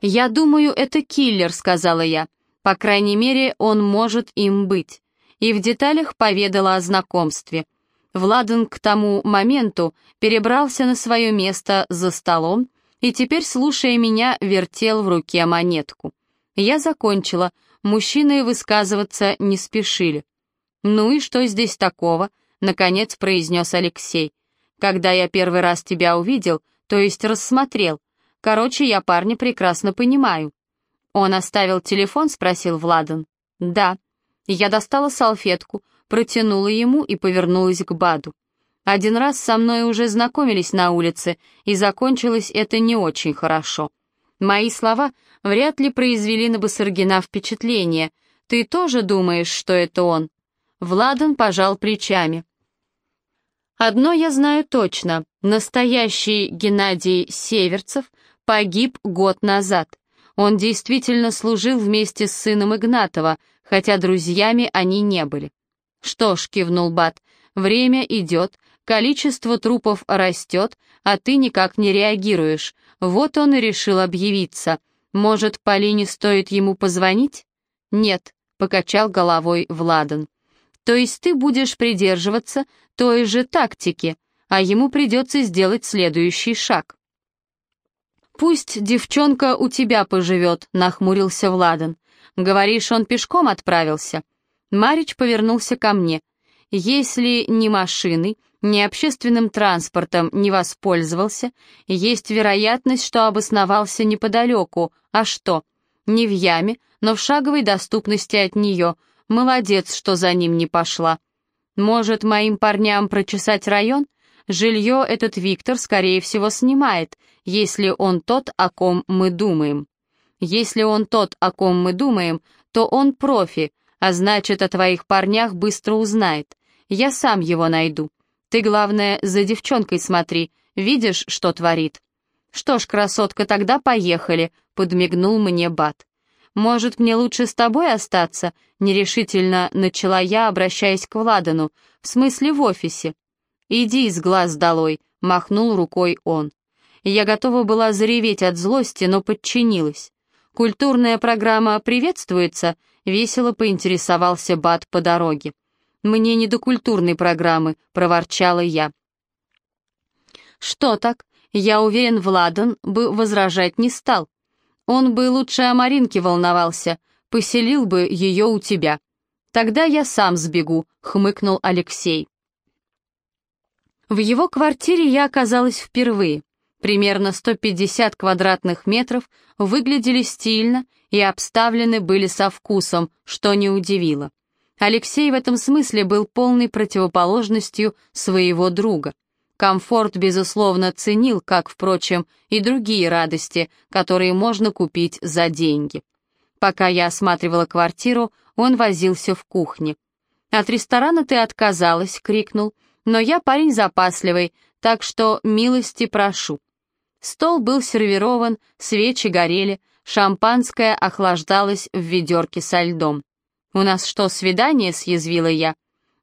«Я думаю, это киллер», — сказала я. «По крайней мере, он может им быть». И в деталях поведала о знакомстве. Владан к тому моменту перебрался на свое место за столом и теперь, слушая меня, вертел в руке монетку. Я закончила, мужчины высказываться не спешили. «Ну и что здесь такого?» — наконец произнес Алексей. «Когда я первый раз тебя увидел, то есть рассмотрел. Короче, я парня прекрасно понимаю». «Он оставил телефон?» — спросил Владан. «Да». Я достала салфетку, протянула ему и повернулась к Баду. Один раз со мной уже знакомились на улице, и закончилось это не очень хорошо. Мои слова вряд ли произвели на Басаргина впечатление. Ты тоже думаешь, что это он? Владан пожал плечами. Одно я знаю точно. Настоящий Геннадий Северцев погиб год назад. Он действительно служил вместе с сыном Игнатова, хотя друзьями они не были. «Что ж», — кивнул Бат, — «время идет, количество трупов растет, а ты никак не реагируешь. Вот он и решил объявиться. Может, Полине стоит ему позвонить?» «Нет», — покачал головой Владан. «То есть ты будешь придерживаться той же тактики, а ему придется сделать следующий шаг». «Пусть девчонка у тебя поживет», — нахмурился Владан. «Говоришь, он пешком отправился?» Марич повернулся ко мне. «Если ни машиной, ни общественным транспортом не воспользовался, есть вероятность, что обосновался неподалеку. А что? Не в яме, но в шаговой доступности от нее. Молодец, что за ним не пошла. Может, моим парням прочесать район? Жилье этот Виктор, скорее всего, снимает, если он тот, о ком мы думаем. Если он тот, о ком мы думаем, то он профи, а значит, о твоих парнях быстро узнает. Я сам его найду. Ты, главное, за девчонкой смотри, видишь, что творит. Что ж, красотка, тогда поехали, подмигнул мне Бат. Может, мне лучше с тобой остаться? Нерешительно начала я, обращаясь к Владану, в смысле в офисе. «Иди из глаз долой», — махнул рукой он. Я готова была зареветь от злости, но подчинилась. «Культурная программа приветствуется», — весело поинтересовался Бат по дороге. «Мне не до культурной программы», — проворчала я. «Что так? Я уверен, Владан бы возражать не стал. Он бы лучше о Маринке волновался, поселил бы ее у тебя. Тогда я сам сбегу», — хмыкнул Алексей. В его квартире я оказалась впервые. Примерно 150 квадратных метров выглядели стильно и обставлены были со вкусом, что не удивило. Алексей в этом смысле был полной противоположностью своего друга. Комфорт, безусловно, ценил, как, впрочем, и другие радости, которые можно купить за деньги. Пока я осматривала квартиру, он возился в кухне. «От ресторана ты отказалась», — крикнул, — но я парень запасливый, так что милости прошу». Стол был сервирован, свечи горели, шампанское охлаждалось в ведерке со льдом. «У нас что, свидание?» — съязвила я.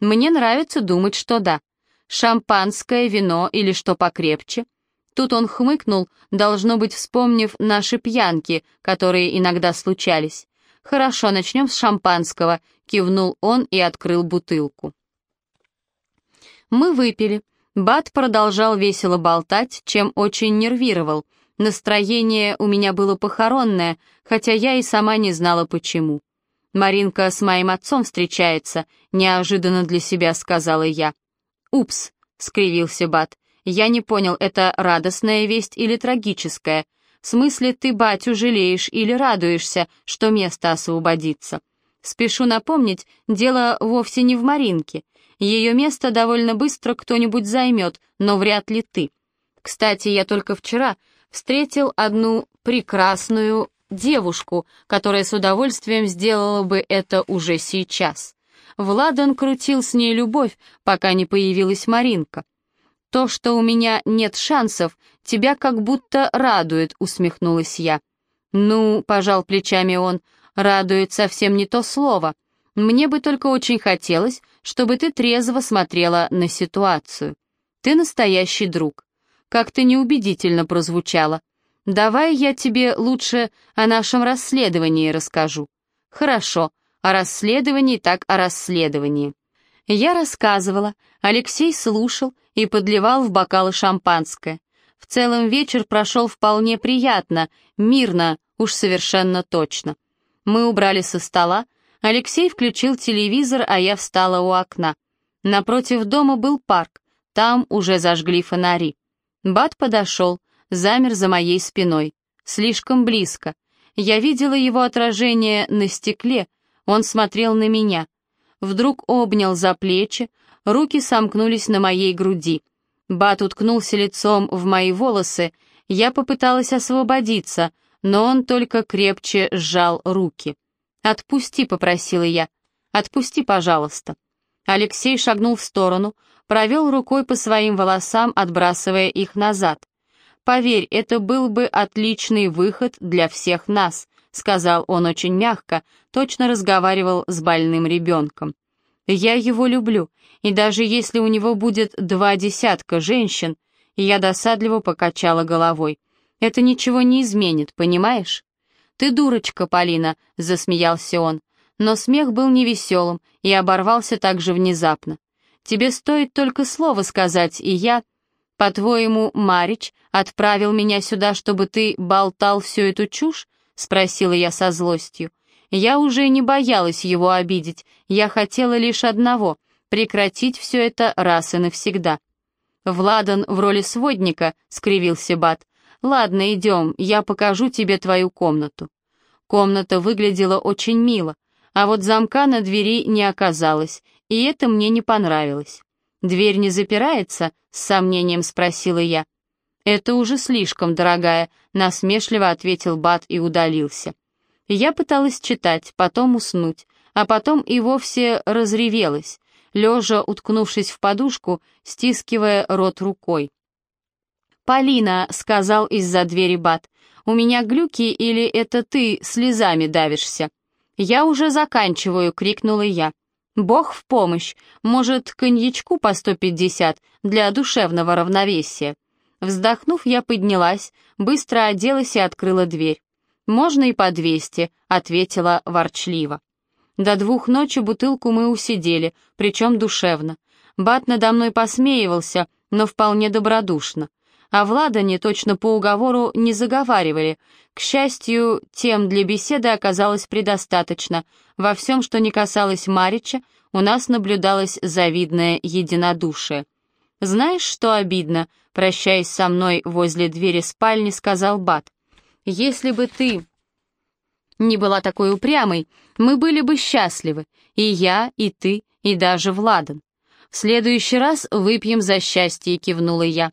«Мне нравится думать, что да. Шампанское, вино или что покрепче». Тут он хмыкнул, должно быть, вспомнив наши пьянки, которые иногда случались. «Хорошо, начнем с шампанского», — кивнул он и открыл бутылку. Мы выпили. Бат продолжал весело болтать, чем очень нервировал. Настроение у меня было похоронное, хотя я и сама не знала почему. «Маринка с моим отцом встречается», — неожиданно для себя сказала я. «Упс», — скривился Бат. «Я не понял, это радостная весть или трагическая? В смысле, ты батю жалеешь или радуешься, что место освободится?» Спешу напомнить, дело вовсе не в Маринке. Ее место довольно быстро кто-нибудь займет, но вряд ли ты. Кстати, я только вчера встретил одну прекрасную девушку, которая с удовольствием сделала бы это уже сейчас. Владан крутил с ней любовь, пока не появилась Маринка. «То, что у меня нет шансов, тебя как будто радует», — усмехнулась я. «Ну», — пожал плечами он, — «радует совсем не то слово. Мне бы только очень хотелось, чтобы ты трезво смотрела на ситуацию. Ты настоящий друг. Как-то неубедительно прозвучало. Давай я тебе лучше о нашем расследовании расскажу. Хорошо, о расследовании так о расследовании. Я рассказывала, Алексей слушал и подливал в бокалы шампанское. В целом вечер прошел вполне приятно, мирно, уж совершенно точно. Мы убрали со стола, Алексей включил телевизор, а я встала у окна. Напротив дома был парк, там уже зажгли фонари. Бат подошел, замер за моей спиной. Слишком близко. Я видела его отражение на стекле, он смотрел на меня. Вдруг обнял за плечи, руки сомкнулись на моей груди. Бат уткнулся лицом в мои волосы, я попыталась освободиться, но он только крепче сжал руки. «Отпусти», — попросила я. «Отпусти, пожалуйста». Алексей шагнул в сторону, провел рукой по своим волосам, отбрасывая их назад. «Поверь, это был бы отличный выход для всех нас», — сказал он очень мягко, точно разговаривал с больным ребенком. «Я его люблю, и даже если у него будет два десятка женщин, я досадливо покачала головой. Это ничего не изменит, понимаешь?» «Ты дурочка, Полина», — засмеялся он. Но смех был невеселым и оборвался так же внезапно. «Тебе стоит только слово сказать, и я...» «По-твоему, Марич отправил меня сюда, чтобы ты болтал всю эту чушь?» — спросила я со злостью. Я уже не боялась его обидеть, я хотела лишь одного — прекратить все это раз и навсегда. «Владан в роли сводника», — скривился Бат. «Ладно, идем, я покажу тебе твою комнату». Комната выглядела очень мило, а вот замка на двери не оказалось, и это мне не понравилось. «Дверь не запирается?» — с сомнением спросила я. «Это уже слишком, дорогая», — насмешливо ответил Бат и удалился. Я пыталась читать, потом уснуть, а потом и вовсе разревелась, лежа, уткнувшись в подушку, стискивая рот рукой. «Полина», — сказал из-за двери Бат, — «у меня глюки или это ты слезами давишься?» «Я уже заканчиваю», — крикнула я. «Бог в помощь! Может, коньячку по сто пятьдесят для душевного равновесия?» Вздохнув, я поднялась, быстро оделась и открыла дверь. «Можно и по двести», — ответила ворчливо. До двух ночи бутылку мы усидели, причем душевно. Бат надо мной посмеивался, но вполне добродушно а Влада не точно по уговору не заговаривали. К счастью, тем для беседы оказалось предостаточно. Во всем, что не касалось Марича, у нас наблюдалось завидное единодушие. «Знаешь, что обидно?» — прощаясь со мной возле двери спальни, сказал Бат. «Если бы ты не была такой упрямой, мы были бы счастливы, и я, и ты, и даже Владан. В следующий раз выпьем за счастье», — кивнула я.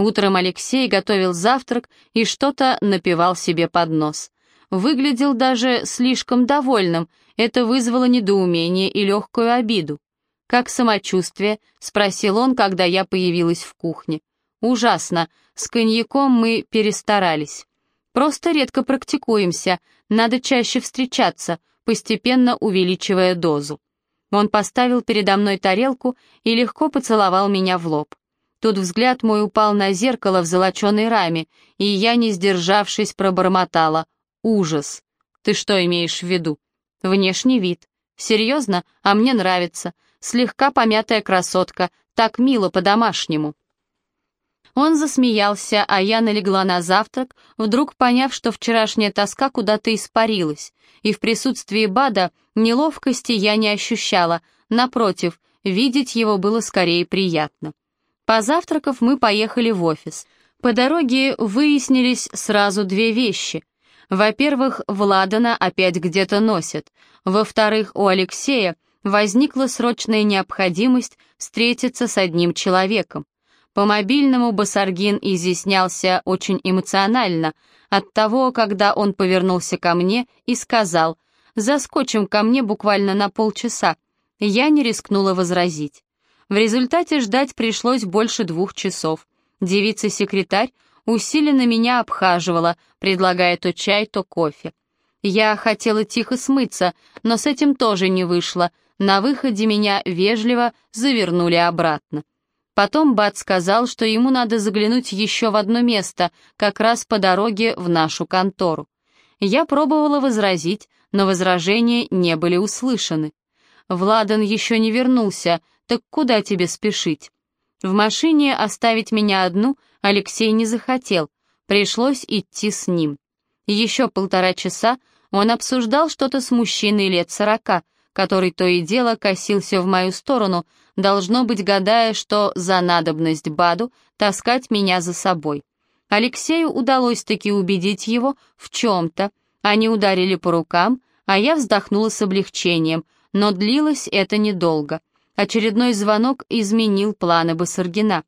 Утром Алексей готовил завтрак и что-то напивал себе под нос. Выглядел даже слишком довольным, это вызвало недоумение и легкую обиду. «Как самочувствие?» — спросил он, когда я появилась в кухне. «Ужасно. С коньяком мы перестарались. Просто редко практикуемся, надо чаще встречаться, постепенно увеличивая дозу». Он поставил передо мной тарелку и легко поцеловал меня в лоб. Тут взгляд мой упал на зеркало в золоченой раме, и я, не сдержавшись, пробормотала. «Ужас! Ты что имеешь в виду?» «Внешний вид. Серьезно? А мне нравится. Слегка помятая красотка. Так мило по-домашнему». Он засмеялся, а я налегла на завтрак, вдруг поняв, что вчерашняя тоска куда-то испарилась, и в присутствии Бада неловкости я не ощущала, напротив, видеть его было скорее приятно. Позавтракав, мы поехали в офис. По дороге выяснились сразу две вещи. Во-первых, Владана опять где-то носят. Во-вторых, у Алексея возникла срочная необходимость встретиться с одним человеком. По мобильному Басаргин изъяснялся очень эмоционально от того, когда он повернулся ко мне и сказал «Заскочим ко мне буквально на полчаса». Я не рискнула возразить. В результате ждать пришлось больше двух часов. Девица-секретарь усиленно меня обхаживала, предлагая то чай, то кофе. Я хотела тихо смыться, но с этим тоже не вышло. На выходе меня вежливо завернули обратно. Потом Бат сказал, что ему надо заглянуть еще в одно место, как раз по дороге в нашу контору. Я пробовала возразить, но возражения не были услышаны. «Владан еще не вернулся, так куда тебе спешить?» В машине оставить меня одну Алексей не захотел, пришлось идти с ним. Еще полтора часа он обсуждал что-то с мужчиной лет сорока, который то и дело косился в мою сторону, должно быть, гадая, что за надобность Баду таскать меня за собой. Алексею удалось таки убедить его в чем-то. Они ударили по рукам, а я вздохнула с облегчением, но длилось это недолго. Очередной звонок изменил планы Басаргина.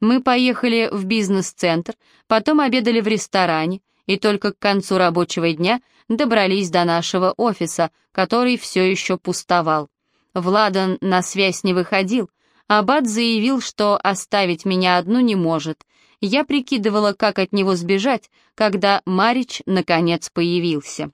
Мы поехали в бизнес-центр, потом обедали в ресторане, и только к концу рабочего дня добрались до нашего офиса, который все еще пустовал. Владан на связь не выходил, Аббат заявил, что оставить меня одну не может. Я прикидывала, как от него сбежать, когда Марич наконец появился.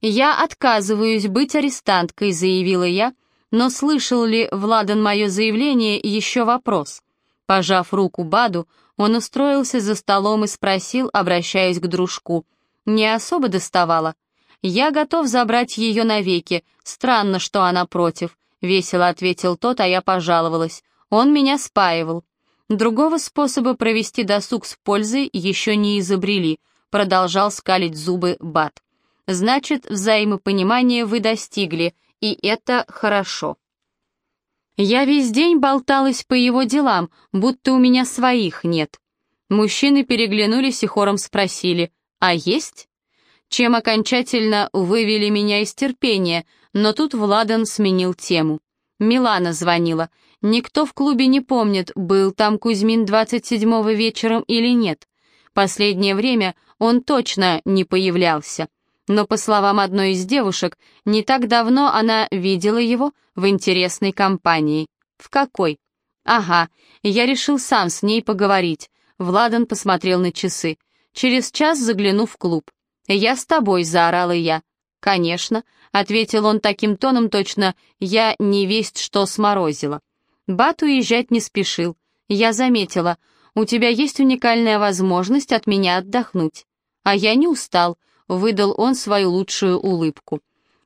«Я отказываюсь быть арестанткой», — заявила я, но слышал ли Владан мое заявление, еще вопрос. Пожав руку Баду, он устроился за столом и спросил, обращаясь к дружку. «Не особо доставала?» «Я готов забрать ее навеки. Странно, что она против», — весело ответил тот, а я пожаловалась. «Он меня спаивал». Другого способа провести досуг с пользой еще не изобрели, продолжал скалить зубы Бат. Значит, взаимопонимания вы достигли, и это хорошо. Я весь день болталась по его делам, будто у меня своих нет. Мужчины переглянулись и хором спросили, а есть? Чем окончательно вывели меня из терпения, но тут Владан сменил тему. Милана звонила. Никто в клубе не помнит, был там Кузьмин 27-го вечером или нет. Последнее время он точно не появлялся но, по словам одной из девушек, не так давно она видела его в интересной компании. В какой? Ага, я решил сам с ней поговорить. Владан посмотрел на часы. Через час загляну в клуб. «Я с тобой», — заорала я. «Конечно», — ответил он таким тоном точно, «я не весть что сморозила». Бат уезжать не спешил. Я заметила, у тебя есть уникальная возможность от меня отдохнуть. А я не устал, — выдал он свою лучшую улыбку.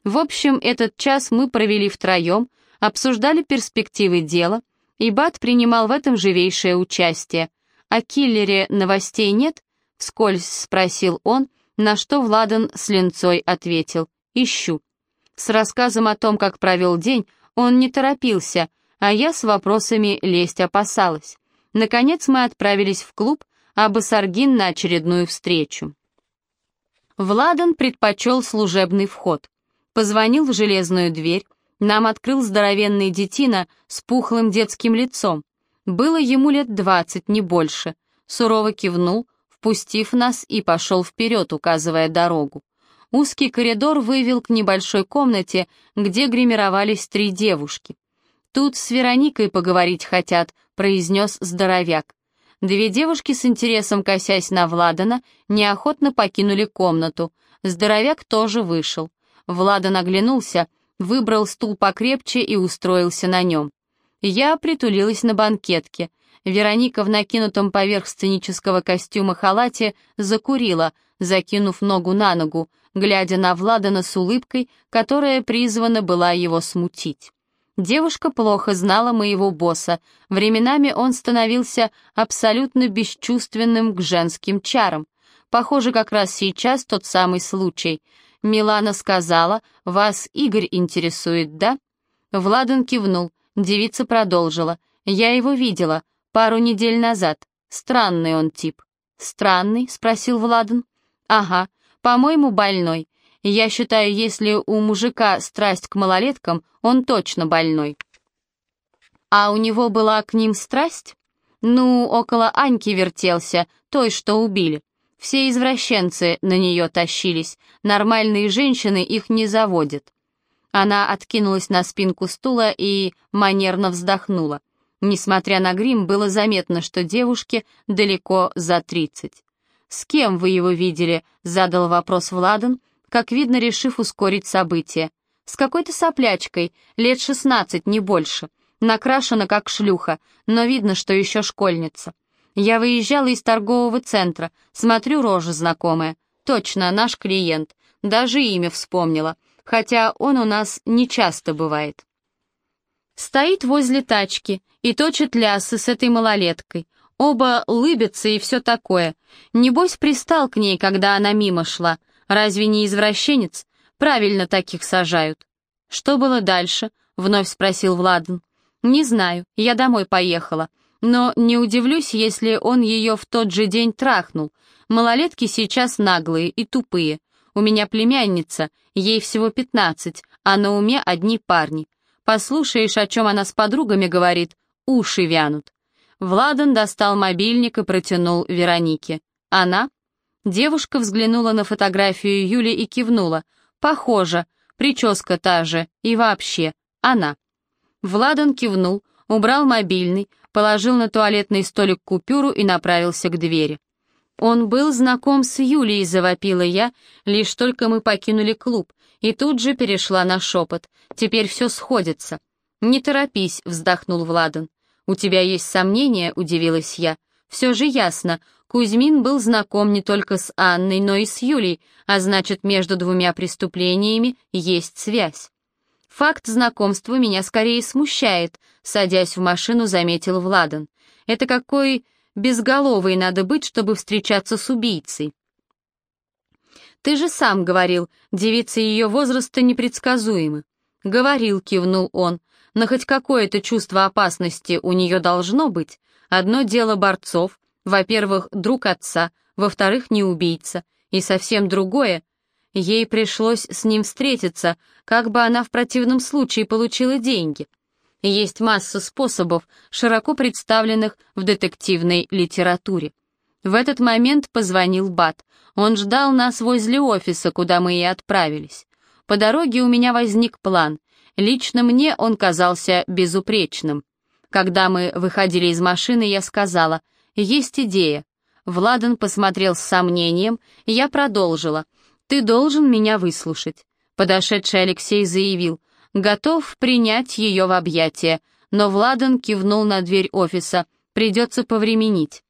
В общем, этот час мы провели втроем, обсуждали перспективы дела, и Бат принимал в этом живейшее участие. «О киллере новостей нет?» — вскользь спросил он, на что Владан с линцой ответил «Ищу». С рассказом о том, как провел день, он не торопился, а я с вопросами лезть опасалась. Наконец мы отправились в клуб, а Басаргин на очередную встречу. Владан предпочел служебный вход. Позвонил в железную дверь, нам открыл здоровенный детина с пухлым детским лицом. Было ему лет двадцать, не больше. Сурово кивнул, впустив нас и пошел вперед, указывая дорогу. Узкий коридор вывел к небольшой комнате, где гримировались три девушки. «Тут с Вероникой поговорить хотят», — произнес здоровяк. Две девушки с интересом косясь на Владана неохотно покинули комнату. Здоровяк тоже вышел. Владан оглянулся, выбрал стул покрепче и устроился на нем. Я притулилась на банкетке. Вероника в накинутом поверх сценического костюма халате закурила, закинув ногу на ногу, глядя на Владана с улыбкой, которая призвана была его смутить. Девушка плохо знала моего босса, временами он становился абсолютно бесчувственным к женским чарам. Похоже, как раз сейчас тот самый случай. Милана сказала, вас Игорь интересует, да? Владан кивнул, девица продолжила. Я его видела, пару недель назад. Странный он тип. «Странный?» — спросил Владан. «Ага, по-моему, больной. Я считаю, если у мужика страсть к малолеткам, он точно больной. А у него была к ним страсть? Ну, около Аньки вертелся, той, что убили. Все извращенцы на нее тащились, нормальные женщины их не заводят. Она откинулась на спинку стула и манерно вздохнула. Несмотря на грим, было заметно, что девушке далеко за тридцать. «С кем вы его видели?» — задал вопрос Владан, как видно, решив ускорить события. С какой-то соплячкой, лет шестнадцать, не больше. Накрашена как шлюха, но видно, что еще школьница. Я выезжала из торгового центра, смотрю, рожа знакомая. Точно, наш клиент. Даже имя вспомнила, хотя он у нас не часто бывает. Стоит возле тачки и точит лясы с этой малолеткой. Оба лыбятся и все такое. Небось, пристал к ней, когда она мимо шла. Разве не извращенец? Правильно таких сажают. Что было дальше? Вновь спросил Владан. Не знаю, я домой поехала. Но не удивлюсь, если он ее в тот же день трахнул. Малолетки сейчас наглые и тупые. У меня племянница, ей всего пятнадцать, а на уме одни парни. Послушаешь, о чем она с подругами говорит, уши вянут. Владан достал мобильник и протянул Веронике. «Она?» Девушка взглянула на фотографию Юли и кивнула. «Похоже. Прическа та же. И вообще. Она». Владан кивнул, убрал мобильный, положил на туалетный столик купюру и направился к двери. «Он был знаком с Юлией», — завопила я, лишь только мы покинули клуб, и тут же перешла на шепот. «Теперь все сходится». «Не торопись», — вздохнул Владан. «У тебя есть сомнения?» — удивилась я. «Все же ясно. Кузьмин был знаком не только с Анной, но и с Юлей, а значит, между двумя преступлениями есть связь». «Факт знакомства меня скорее смущает», — садясь в машину, заметил Владан. «Это какой безголовый надо быть, чтобы встречаться с убийцей». «Ты же сам говорил, девицы ее возраста непредсказуемы». «Говорил», — кивнул он, но хоть какое-то чувство опасности у нее должно быть. Одно дело борцов, во-первых, друг отца, во-вторых, не убийца, и совсем другое. Ей пришлось с ним встретиться, как бы она в противном случае получила деньги. Есть масса способов, широко представленных в детективной литературе. В этот момент позвонил Бат. Он ждал нас возле офиса, куда мы и отправились. По дороге у меня возник план. Лично мне он казался безупречным. Когда мы выходили из машины, я сказала, «Есть идея». Владан посмотрел с сомнением, я продолжила, «Ты должен меня выслушать». Подошедший Алексей заявил, «Готов принять ее в объятия», но Владан кивнул на дверь офиса, «Придется повременить».